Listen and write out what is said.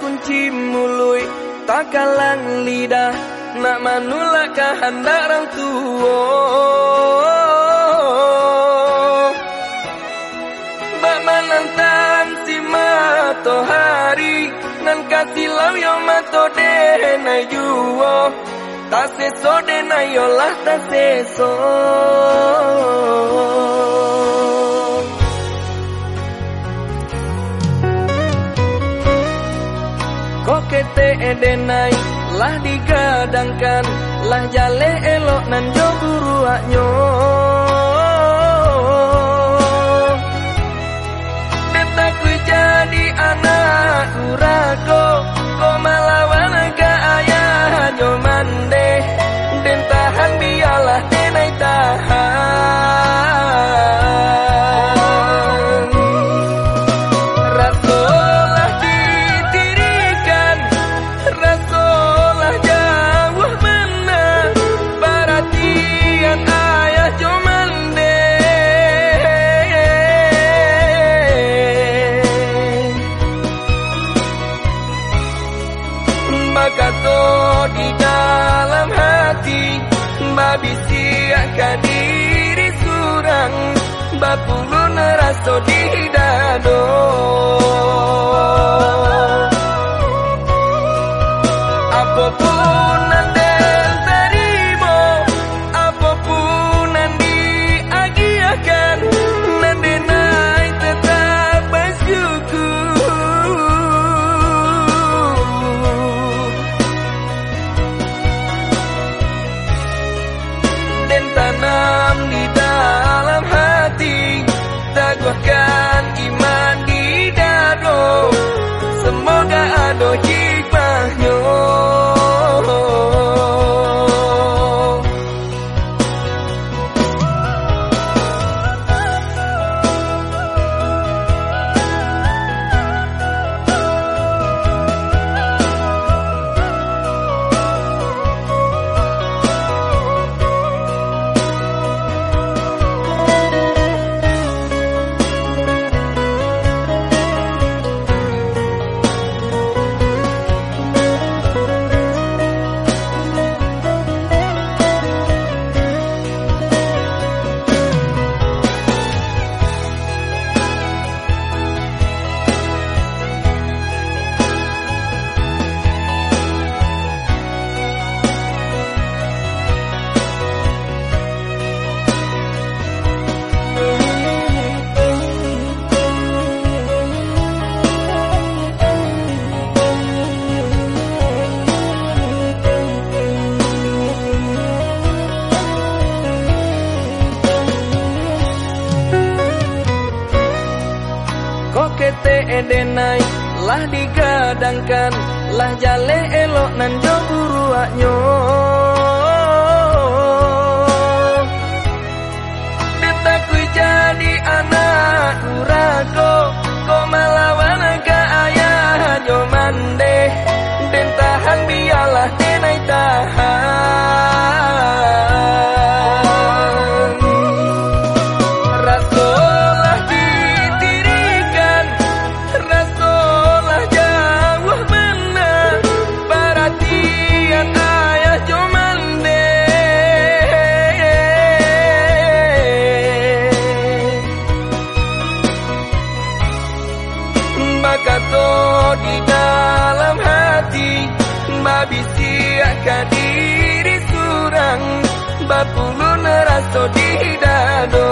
kunci mului takalang lidah nak manula kehendak orang tua? Bak menantang si matahari nan kasih lau yo mato de na yuo ta seso de na edenai lah digadangkan lah jale elok nan jo buruaknyo Detaku jadi anak Babisi akan diri surang Bapulun raso di dado Edenai lah digadangkan lah jale elok nan jo buruaknyo Bakato di dalam hati. Babisi akan diri surang Bapulun raso di dado